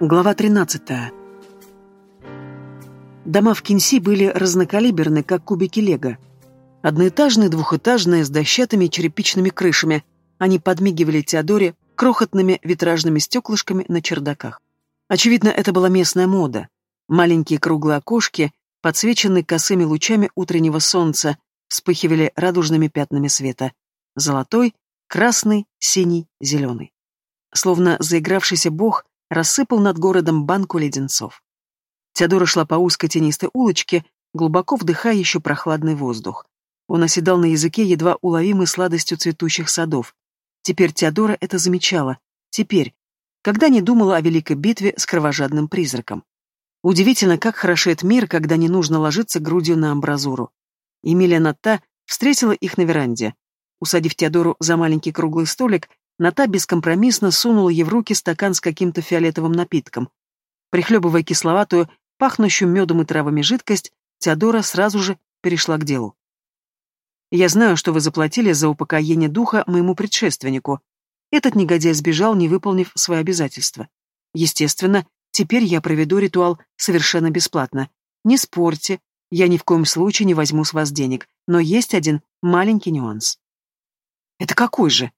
Глава 13. Дома в Кинси были разнокалиберны, как кубики лего. Одноэтажные, двухэтажные, с дощатыми черепичными крышами. Они подмигивали Теодоре крохотными витражными стеклышками на чердаках. Очевидно, это была местная мода. Маленькие круглые окошки, подсвеченные косыми лучами утреннего солнца, вспыхивали радужными пятнами света. Золотой, красный, синий, зеленый. Словно заигравшийся бог рассыпал над городом банку леденцов. Теодора шла по узкой тенистой улочке, глубоко вдыхая еще прохладный воздух. Он оседал на языке едва уловимой сладостью цветущих садов. Теперь Теодора это замечала. Теперь, когда не думала о великой битве с кровожадным призраком. Удивительно, как хорошеет мир, когда не нужно ложиться грудью на амбразуру. Эмилия Натта встретила их на веранде. Усадив Теодору за маленький круглый столик, Ната бескомпромиссно сунула ей в руки стакан с каким-то фиолетовым напитком. Прихлебывая кисловатую, пахнущую медом и травами жидкость, Теодора сразу же перешла к делу. «Я знаю, что вы заплатили за упокоение духа моему предшественнику. Этот негодяй сбежал, не выполнив свои обязательства. Естественно, теперь я проведу ритуал совершенно бесплатно. Не спорьте, я ни в коем случае не возьму с вас денег, но есть один маленький нюанс». «Это какой же?»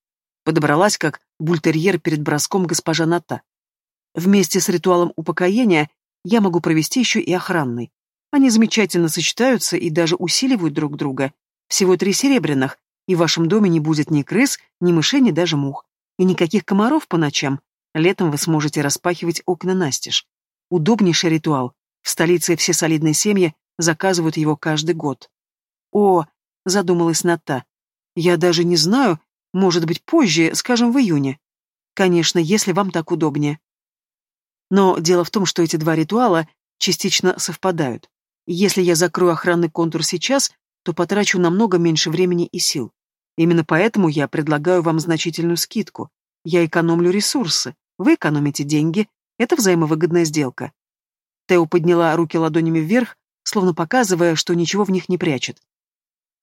Подобралась, как бультерьер перед броском госпожа Ната. Вместе с ритуалом упокоения я могу провести еще и охранный. Они замечательно сочетаются и даже усиливают друг друга. Всего три серебряных, и в вашем доме не будет ни крыс, ни мышей, ни даже мух. И никаких комаров по ночам. Летом вы сможете распахивать окна настежь. Удобнейший ритуал. В столице все солидные семьи заказывают его каждый год. О, задумалась Ната. Я даже не знаю, может быть, позже, скажем, в июне. Конечно, если вам так удобнее. Но дело в том, что эти два ритуала частично совпадают. Если я закрою охранный контур сейчас, то потрачу намного меньше времени и сил. Именно поэтому я предлагаю вам значительную скидку. Я экономлю ресурсы, вы экономите деньги, это взаимовыгодная сделка. Тео подняла руки ладонями вверх, словно показывая, что ничего в них не прячет.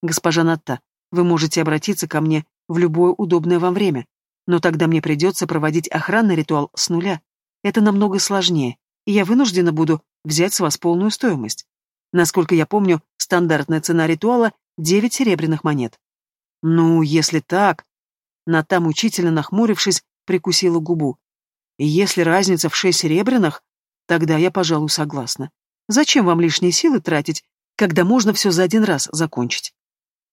Госпожа Натта, вы можете обратиться ко мне в любое удобное вам время. Но тогда мне придется проводить охранный ритуал с нуля. Это намного сложнее, и я вынуждена буду взять с вас полную стоимость. Насколько я помню, стандартная цена ритуала — девять серебряных монет. Ну, если так... Ната, мучительно нахмурившись, прикусила губу. Если разница в шесть серебряных, тогда я, пожалуй, согласна. Зачем вам лишние силы тратить, когда можно все за один раз закончить?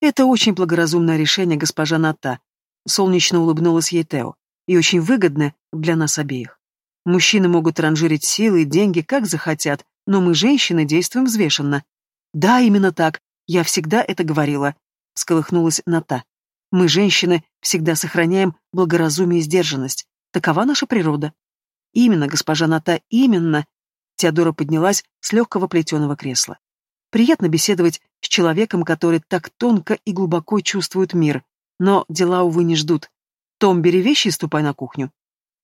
Это очень благоразумное решение, госпожа Ната. Солнечно улыбнулась ей Тео. И очень выгодно для нас обеих. Мужчины могут ранжирить силы и деньги, как захотят, но мы, женщины, действуем взвешенно. Да, именно так. Я всегда это говорила. Сколыхнулась Ната. Мы, женщины, всегда сохраняем благоразумие и сдержанность. Такова наша природа. Именно, госпожа Ната, именно. Теодора поднялась с легкого плетеного кресла. Приятно беседовать с человеком, который так тонко и глубоко чувствует мир. Но дела, увы, не ждут. Том, бери вещи и ступай на кухню.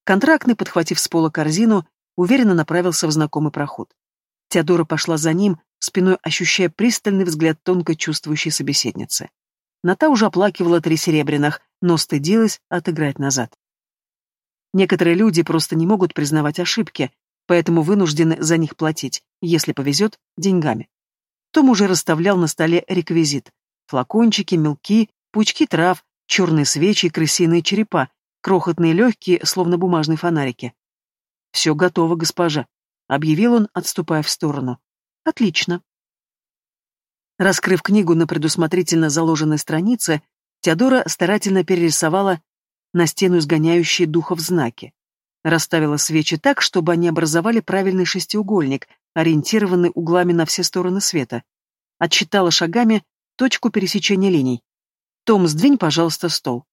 Контрактный, подхватив с пола корзину, уверенно направился в знакомый проход. Теодора пошла за ним, спиной ощущая пристальный взгляд тонко чувствующей собеседницы. Ната уже оплакивала три серебряных, но стыдилась отыграть назад. Некоторые люди просто не могут признавать ошибки, поэтому вынуждены за них платить, если повезет, деньгами. Том уже расставлял на столе реквизит. Флакончики, мелки, пучки трав, черные свечи, крысиные черепа, крохотные легкие, словно бумажные фонарики. «Все готово, госпожа», — объявил он, отступая в сторону. «Отлично». Раскрыв книгу на предусмотрительно заложенной странице, Теодора старательно перерисовала на стену изгоняющие духов знаки. Расставила свечи так, чтобы они образовали правильный шестиугольник, ориентированный углами на все стороны света. Отсчитала шагами точку пересечения линий. «Том, сдвинь, пожалуйста, стол».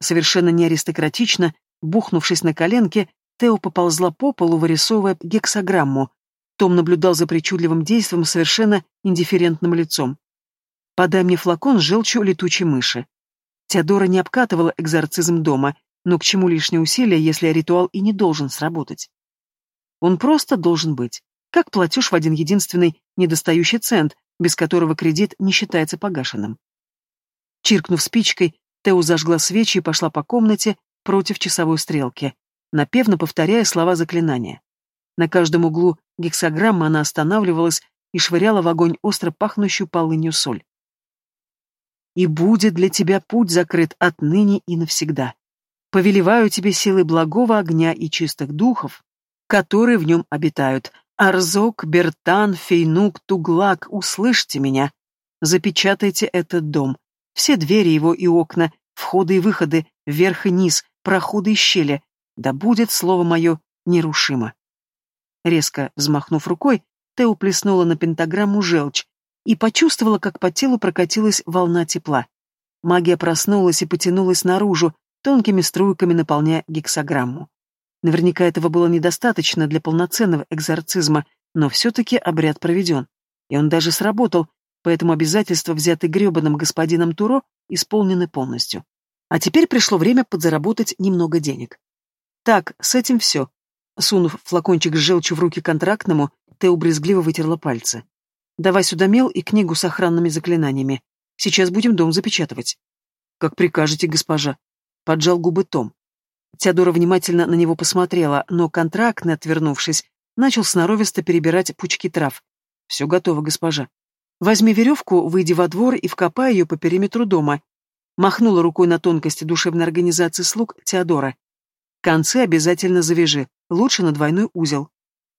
Совершенно неаристократично, бухнувшись на коленки, Тео поползла по полу, вырисовывая гексограмму. Том наблюдал за причудливым действием совершенно индифферентным лицом. «Подай мне флакон с желчью летучей мыши». Теодора не обкатывала экзорцизм дома, но к чему лишние усилия, если ритуал и не должен сработать? Он просто должен быть. Как платеж в один единственный недостающий цент, без которого кредит не считается погашенным. Чиркнув спичкой, Тео зажгла свечи и пошла по комнате против часовой стрелки, напевно повторяя слова заклинания. На каждом углу гексограммы она останавливалась и швыряла в огонь остро пахнущую полынью соль. «И будет для тебя путь закрыт отныне и навсегда. Повелеваю тебе силы благого огня и чистых духов, которые в нем обитают. Арзок, Бертан, Фейнук, Туглак, услышьте меня. Запечатайте этот дом. Все двери его и окна, входы и выходы, вверх и низ, проходы и щели. Да будет слово мое нерушимо. Резко взмахнув рукой, Тео плеснула на пентаграмму желчь и почувствовала, как по телу прокатилась волна тепла. Магия проснулась и потянулась наружу, тонкими струйками наполняя гексограмму. Наверняка этого было недостаточно для полноценного экзорцизма, но все-таки обряд проведен. И он даже сработал, поэтому обязательства, взятые гребаным господином Туро, исполнены полностью. А теперь пришло время подзаработать немного денег. Так, с этим все. Сунув флакончик с желчью в руки контрактному, Тео брезгливо вытерла пальцы. «Давай сюда мел и книгу с охранными заклинаниями. Сейчас будем дом запечатывать». «Как прикажете, госпожа», — поджал губы Том. Теодора внимательно на него посмотрела, но контрактный, отвернувшись, начал сноровисто перебирать пучки трав. «Все готово, госпожа. Возьми веревку, выйди во двор и вкопай ее по периметру дома». Махнула рукой на тонкости душевной организации слуг Теодора. «Концы обязательно завяжи, лучше на двойной узел».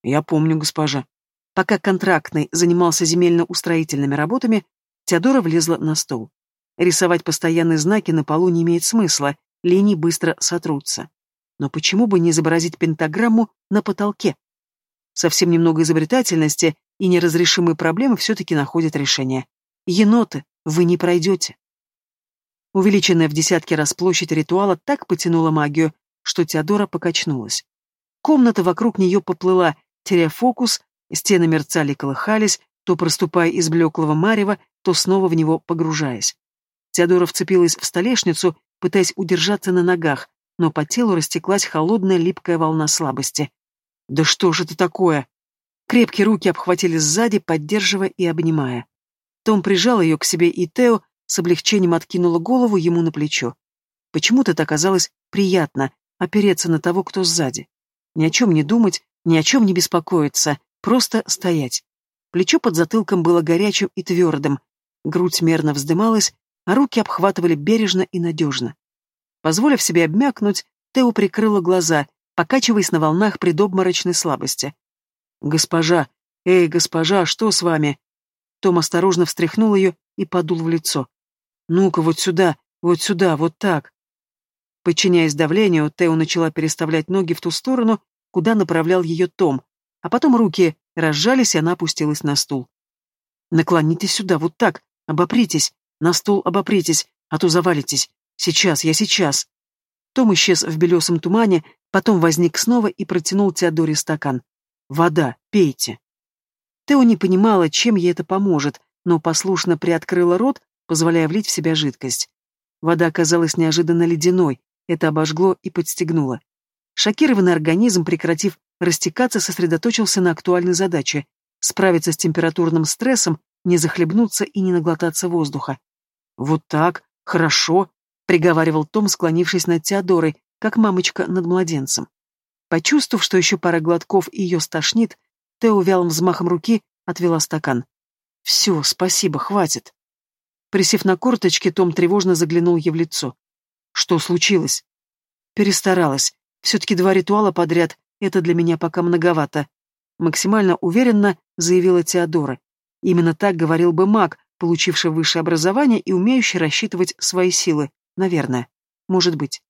«Я помню, госпожа». Пока контрактный занимался земельно-устроительными работами, Теодора влезла на стол. Рисовать постоянные знаки на полу не имеет смысла, линии быстро сотрутся. Но почему бы не изобразить пентаграмму на потолке? Совсем немного изобретательности, и неразрешимые проблемы все-таки находят решение. Еноты, вы не пройдете. Увеличенная в десятки раз площадь ритуала так потянула магию, что Теодора покачнулась. Комната вокруг нее поплыла, теряя фокус, стены мерцали и колыхались, то проступая из блеклого марева, то снова в него погружаясь. Теодора вцепилась в столешницу пытаясь удержаться на ногах, но по телу растеклась холодная липкая волна слабости. «Да что же это такое?» Крепкие руки обхватили сзади, поддерживая и обнимая. Том прижал ее к себе, и Тео с облегчением откинула голову ему на плечо. Почему-то это оказалось приятно опереться на того, кто сзади. Ни о чем не думать, ни о чем не беспокоиться, просто стоять. Плечо под затылком было горячим и твердым, грудь мерно вздымалась, а руки обхватывали бережно и надежно. Позволив себе обмякнуть, Тео прикрыла глаза, покачиваясь на волнах предобморочной слабости. «Госпожа! Эй, госпожа, что с вами?» Том осторожно встряхнул ее и подул в лицо. «Ну-ка, вот сюда, вот сюда, вот так!» Подчиняясь давлению, Тео начала переставлять ноги в ту сторону, куда направлял ее Том, а потом руки разжались, и она опустилась на стул. «Наклонитесь сюда, вот так, обопритесь, на стол обопритесь, а то завалитесь. Сейчас, я сейчас. Том исчез в белесом тумане, потом возник снова и протянул Теодоре стакан. «Вода, пейте». Тео не понимала, чем ей это поможет, но послушно приоткрыла рот, позволяя влить в себя жидкость. Вода оказалась неожиданно ледяной, это обожгло и подстегнуло. Шокированный организм, прекратив растекаться, сосредоточился на актуальной задаче — справиться с температурным стрессом, не захлебнуться и не наглотаться воздуха. «Вот так, хорошо», — приговаривал Том, склонившись над Теодорой, как мамочка над младенцем. Почувствовав, что еще пара глотков и ее стошнит, Тео вялым взмахом руки отвела стакан. «Все, спасибо, хватит». Присев на корточки, Том тревожно заглянул ей в лицо. «Что случилось?» «Перестаралась. Все-таки два ритуала подряд — это для меня пока многовато», — максимально уверенно заявила Теодора. Именно так говорил бы маг, получивший высшее образование и умеющий рассчитывать свои силы, наверное. Может быть.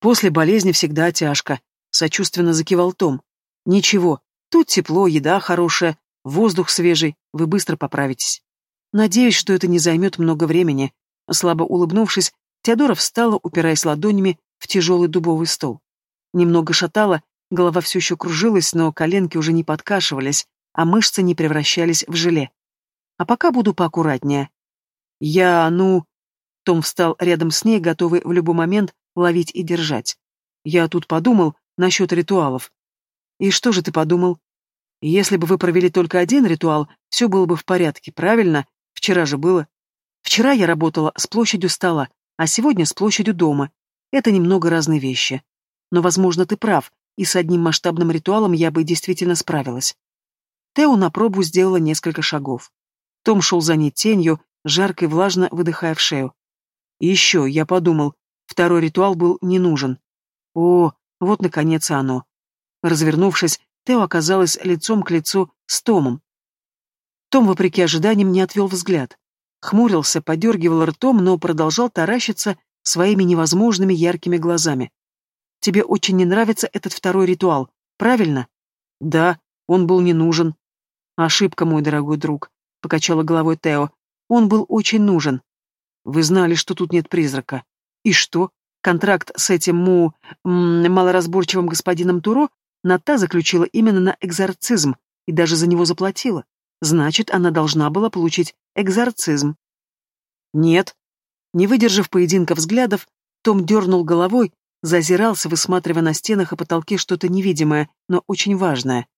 После болезни всегда тяжко, сочувственно закивал Том. Ничего, тут тепло, еда хорошая, воздух свежий, вы быстро поправитесь. Надеюсь, что это не займет много времени. Слабо улыбнувшись, Теодора встала, упираясь ладонями в тяжелый дубовый стол. Немного шатала, голова все еще кружилась, но коленки уже не подкашивались, а мышцы не превращались в желе. А пока буду поаккуратнее. Я, ну... Том встал рядом с ней, готовый в любой момент ловить и держать. Я тут подумал насчет ритуалов. И что же ты подумал? Если бы вы провели только один ритуал, все было бы в порядке, правильно? Вчера же было. Вчера я работала с площадью стола, а сегодня с площадью дома. Это немного разные вещи. Но, возможно, ты прав. и с одним масштабным ритуалом я бы действительно справилась. Тео на пробу сделала несколько шагов. Том шел за ней тенью, жарко и влажно выдыхая в шею. Еще, я подумал, второй ритуал был не нужен. О, вот наконец оно. Развернувшись, Тео оказалась лицом к лицу с Томом. Том, вопреки ожиданиям, не отвел взгляд. Хмурился, подергивал ртом, но продолжал таращиться своими невозможными яркими глазами. «Тебе очень не нравится этот второй ритуал, правильно?» «Да, он был не нужен». «Ошибка, мой дорогой друг», — покачала головой Тео. «Он был очень нужен. Вы знали, что тут нет призрака. И что? Контракт с этим му... малоразборчивым господином Туро Ната заключила именно на экзорцизм и даже за него заплатила. Значит, она должна была получить экзорцизм. Нет. Не выдержав поединка взглядов, Том дернул головой, зазирался, высматривая на стенах и потолке что-то невидимое, но очень важное.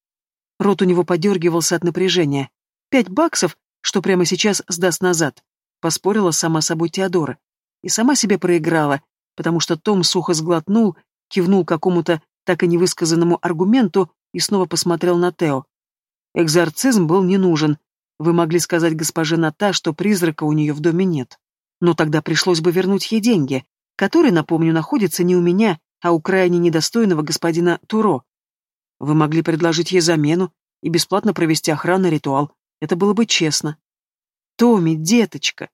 Рот у него подергивался от напряжения. Пять баксов, что прямо сейчас сдаст назад, поспорила сама собой Теодора. И сама себе проиграла, потому что Том сухо сглотнул, кивнул какому-то так и невысказанному аргументу и снова посмотрел на Тео. Экзорцизм был не нужен. Вы могли сказать госпоже Ната, что призрака у нее в доме нет. Но тогда пришлось бы вернуть ей деньги, которые, напомню, находятся не у меня, а у крайне недостойного господина Туро. Вы могли предложить ей замену и бесплатно провести охранный ритуал. Это было бы честно. Томми, деточка!»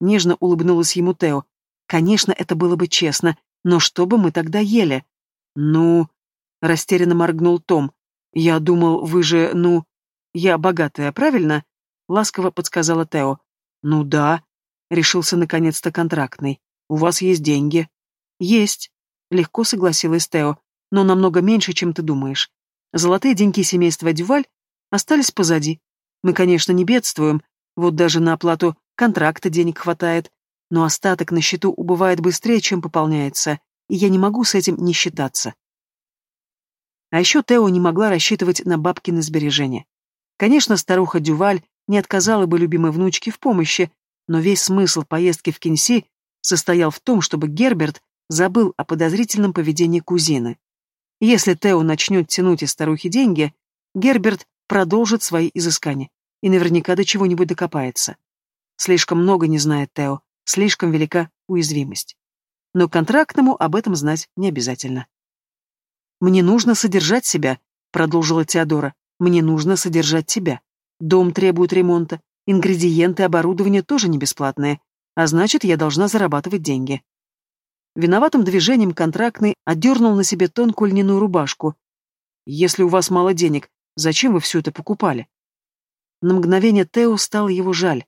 Нежно улыбнулась ему Тео. «Конечно, это было бы честно, но что бы мы тогда ели?» «Ну...» — растерянно моргнул Том. «Я думал, вы же, ну...» «Я богатая, правильно?» — ласково подсказала Тео. «Ну да», — решился наконец-то контрактный. «У вас есть деньги». «Есть», — легко согласилась Тео, «но намного меньше, чем ты думаешь. Золотые деньги семейства Дюваль остались позади. Мы, конечно, не бедствуем, вот даже на оплату контракта денег хватает, но остаток на счету убывает быстрее, чем пополняется, и я не могу с этим не считаться. А еще Тео не могла рассчитывать на бабкины сбережения. Конечно, старуха Дюваль не отказала бы любимой внучке в помощи, но весь смысл поездки в Кинси состоял в том, чтобы Герберт забыл о подозрительном поведении кузины. Если Тео начнет тянуть из старухи деньги, Герберт продолжит свои изыскания и наверняка до чего-нибудь докопается. Слишком много не знает Тео, слишком велика уязвимость. Но контрактному об этом знать не обязательно. «Мне нужно содержать себя», — продолжила Теодора. «Мне нужно содержать тебя. Дом требует ремонта, ингредиенты, оборудование тоже не бесплатные, а значит, я должна зарабатывать деньги». Виноватым движением контрактный отдернул на себе тонкую льняную рубашку. «Если у вас мало денег, зачем вы все это покупали?» На мгновение Тео стало его жаль.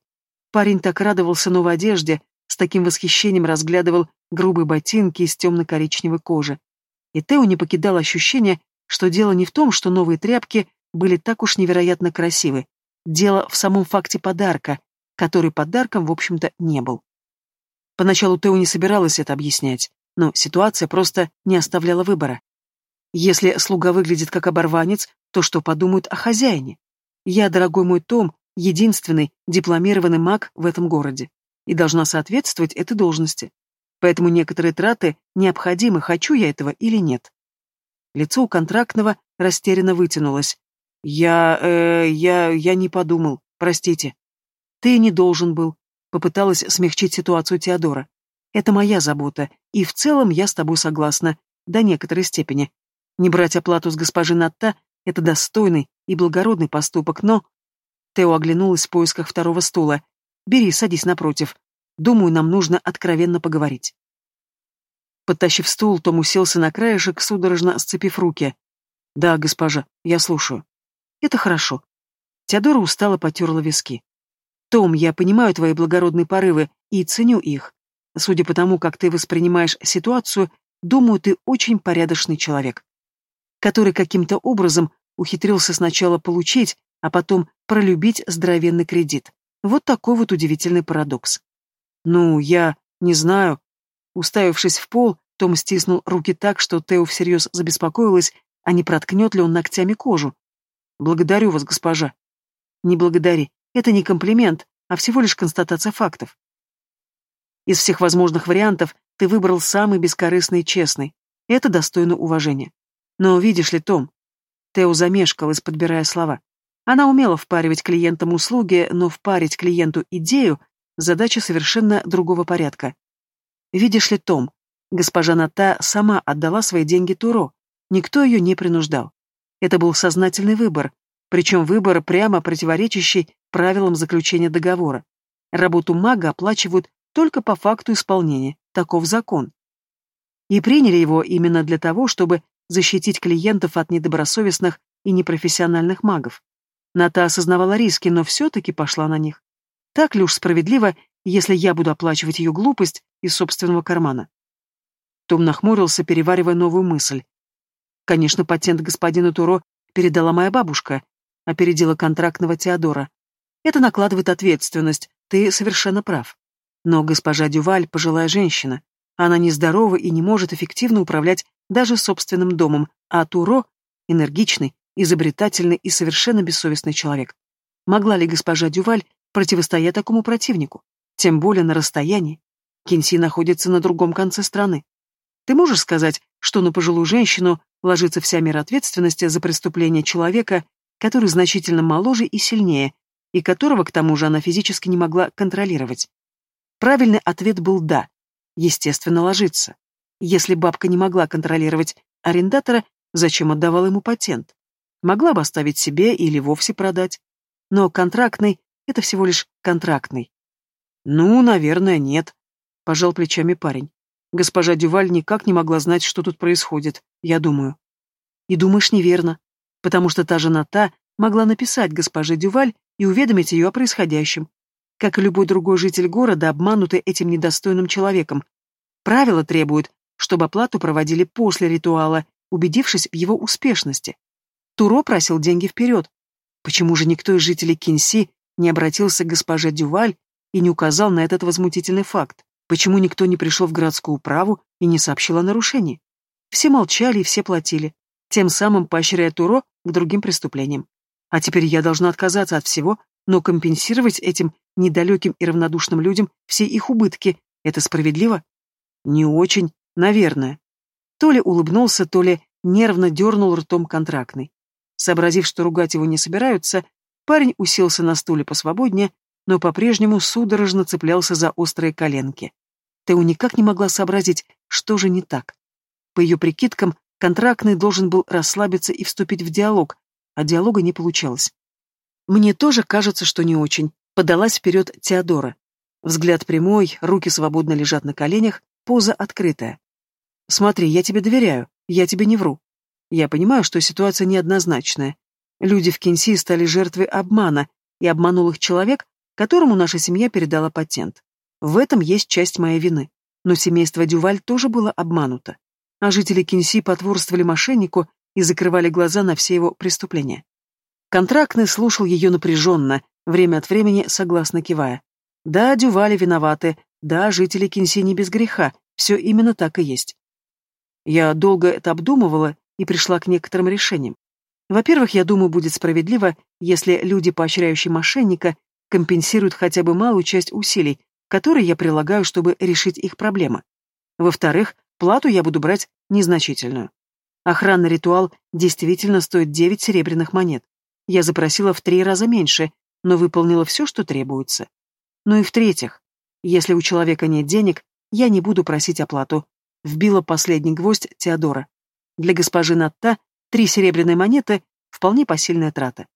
Парень так радовался новой одежде, с таким восхищением разглядывал грубые ботинки из темно-коричневой кожи. И Тео не покидал ощущение, что дело не в том, что новые тряпки были так уж невероятно красивы. Дело в самом факте подарка, который подарком, в общем-то, не был. Поначалу Тео не собиралась это объяснять, но ситуация просто не оставляла выбора. Если слуга выглядит как оборванец, то что подумают о хозяине? Я, дорогой мой Том, единственный дипломированный маг в этом городе и должна соответствовать этой должности. Поэтому некоторые траты необходимы, хочу я этого или нет. Лицо у контрактного растерянно вытянулось. Я... э... я... я не подумал. Простите. Ты не должен был. Попыталась смягчить ситуацию Теодора. Это моя забота, и в целом я с тобой согласна, до некоторой степени. Не брать оплату с госпожи Натта — это достойный и благородный поступок, но... Тео оглянулась в поисках второго стула. «Бери, садись напротив. Думаю, нам нужно откровенно поговорить». Подтащив стул, Том уселся на краешек, судорожно сцепив руки. «Да, госпожа, я слушаю». «Это хорошо». Теодора устало потерла виски. «Том, я понимаю твои благородные порывы и ценю их. Судя по тому, как ты воспринимаешь ситуацию, думаю, ты очень порядочный человек, который каким-то образом ухитрился сначала получить, а потом пролюбить здоровенный кредит. Вот такой вот удивительный парадокс. Ну, я не знаю. Уставившись в пол, том стиснул руки так, что Тео всерьез забеспокоилась, а не проткнет ли он ногтями кожу. Благодарю вас, госпожа. Не благодари. Это не комплимент, а всего лишь констатация фактов. Из всех возможных вариантов ты выбрал самый бескорыстный и честный. Это достойно уважения. Но видишь ли, Том, Тео замешкалась, подбирая слова. Она умела впаривать клиентам услуги, но впарить клиенту идею – задача совершенно другого порядка. Видишь ли, Том, госпожа Ната сама отдала свои деньги Туро, никто ее не принуждал. Это был сознательный выбор, причем выбор прямо противоречащий правилам заключения договора. Работу мага оплачивают только по факту исполнения, таков закон. И приняли его именно для того, чтобы защитить клиентов от недобросовестных и непрофессиональных магов. Ната осознавала риски, но все-таки пошла на них. Так ли уж справедливо, если я буду оплачивать ее глупость из собственного кармана? Том нахмурился, переваривая новую мысль. Конечно, патент господину Туро передала моя бабушка, опередила контрактного Теодора. Это накладывает ответственность, ты совершенно прав. Но госпожа Дюваль – пожилая женщина. Она нездорова и не может эффективно управлять даже собственным домом, а Туро — энергичный, изобретательный и совершенно бессовестный человек. Могла ли госпожа Дюваль противостоять такому противнику? Тем более на расстоянии. Кинси находится на другом конце страны. Ты можешь сказать, что на пожилую женщину ложится вся мера ответственности за преступление человека, который значительно моложе и сильнее, и которого, к тому же, она физически не могла контролировать? Правильный ответ был «да». Естественно, ложится. Если бабка не могла контролировать арендатора, зачем отдавала ему патент? Могла бы оставить себе или вовсе продать. Но контрактный — это всего лишь контрактный. Ну, наверное, нет, — пожал плечами парень. Госпожа Дюваль никак не могла знать, что тут происходит, я думаю. И думаешь неверно, потому что та жена та могла написать госпоже Дюваль и уведомить ее о происходящем, как и любой другой житель города, обманутый этим недостойным человеком. Правила требуют, чтобы оплату проводили после ритуала, убедившись в его успешности. Туро просил деньги вперед. Почему же никто из жителей Кинси не обратился к госпоже Дюваль и не указал на этот возмутительный факт? Почему никто не пришел в городскую управу и не сообщил о нарушении? Все молчали и все платили, тем самым поощряя Туро к другим преступлениям. А теперь я должна отказаться от всего, но компенсировать этим недалеким и равнодушным людям все их убытки — это справедливо? Не очень, Наверное. То ли улыбнулся, то ли нервно дернул ртом контрактный. Сообразив, что ругать его не собираются, парень уселся на стуле посвободнее, но по-прежнему судорожно цеплялся за острые коленки. Тео никак не могла сообразить, что же не так. По ее прикидкам, контрактный должен был расслабиться и вступить в диалог, а диалога не получалось. «Мне тоже кажется, что не очень», — подалась вперед Теодора. Взгляд прямой, руки свободно лежат на коленях, Поза открытая. Смотри, я тебе доверяю, я тебе не вру. Я понимаю, что ситуация неоднозначная. Люди в Кинси стали жертвой обмана, и обманул их человек, которому наша семья передала патент. В этом есть часть моей вины. Но семейство Дюваль тоже было обмануто. А жители Кинси потворствовали мошеннику и закрывали глаза на все его преступления. Контрактный слушал ее напряженно, время от времени согласно кивая. Да, Дювали виноваты, да, жители Кинси не без греха, все именно так и есть. Я долго это обдумывала и пришла к некоторым решениям. Во-первых, я думаю, будет справедливо, если люди, поощряющие мошенника, компенсируют хотя бы малую часть усилий, которые я прилагаю, чтобы решить их проблемы. Во-вторых, плату я буду брать незначительную. Охранный ритуал действительно стоит 9 серебряных монет. Я запросила в три раза меньше, но выполнила все, что требуется. Ну и в-третьих, если у человека нет денег, я не буду просить оплату. Вбила последний гвоздь Теодора. Для госпожи Натта три серебряные монеты — вполне посильная трата.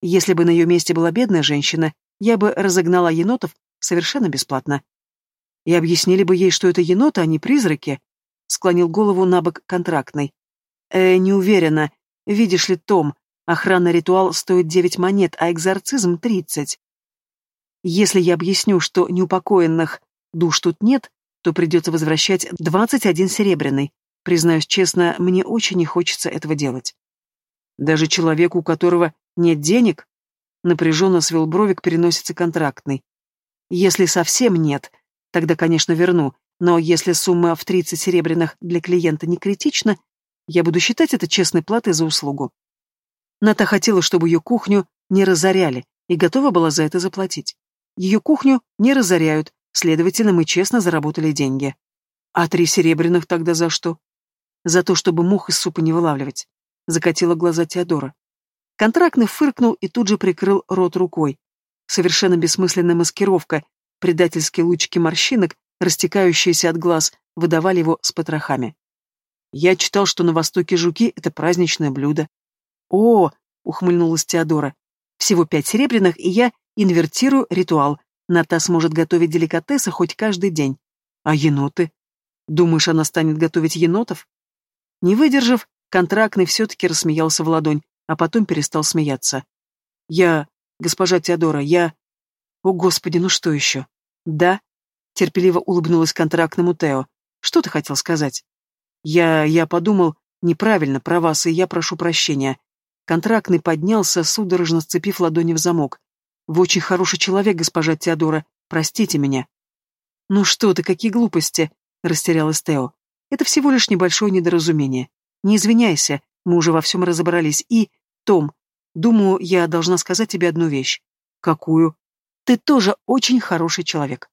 Если бы на ее месте была бедная женщина, я бы разогнала енотов совершенно бесплатно. И объяснили бы ей, что это еноты, а не призраки, склонил голову на бок контрактный. Э, не уверена. Видишь ли, Том, охранный ритуал стоит девять монет, а экзорцизм — тридцать. Если я объясню, что неупокоенных душ тут нет, то придется возвращать двадцать один серебряный. Признаюсь честно, мне очень не хочется этого делать. Даже человеку, у которого нет денег, напряженно свел бровик переносится контрактный. Если совсем нет, тогда, конечно, верну, но если сумма в тридцать серебряных для клиента не критична, я буду считать это честной платой за услугу. Ната хотела, чтобы ее кухню не разоряли, и готова была за это заплатить. Ее кухню не разоряют, следовательно, мы честно заработали деньги. А три серебряных тогда за что? За то, чтобы мух из супа не вылавливать. закатила глаза Теодора. Контрактный фыркнул и тут же прикрыл рот рукой. Совершенно бессмысленная маскировка, предательские лучики морщинок, растекающиеся от глаз, выдавали его с потрохами. Я читал, что на Востоке жуки — это праздничное блюдо. О, ухмыльнулась Теодора. Всего пять серебряных, и я инвертирую ритуал. Ната сможет готовить деликатесы хоть каждый день. А еноты? Думаешь, она станет готовить енотов? Не выдержав, контрактный все-таки рассмеялся в ладонь, а потом перестал смеяться. Я... Госпожа Теодора, я... О, Господи, ну что еще? Да? Терпеливо улыбнулась контрактному Тео. Что ты хотел сказать? Я... я подумал неправильно про вас, и я прошу прощения. Контрактный поднялся, судорожно сцепив ладони в замок. Вы очень хороший человек, госпожа Теодора. Простите меня. Ну что ты, какие глупости, растерялась Тео. Это всего лишь небольшое недоразумение. Не извиняйся, мы уже во всем разобрались. И, Том, думаю, я должна сказать тебе одну вещь. Какую? Ты тоже очень хороший человек.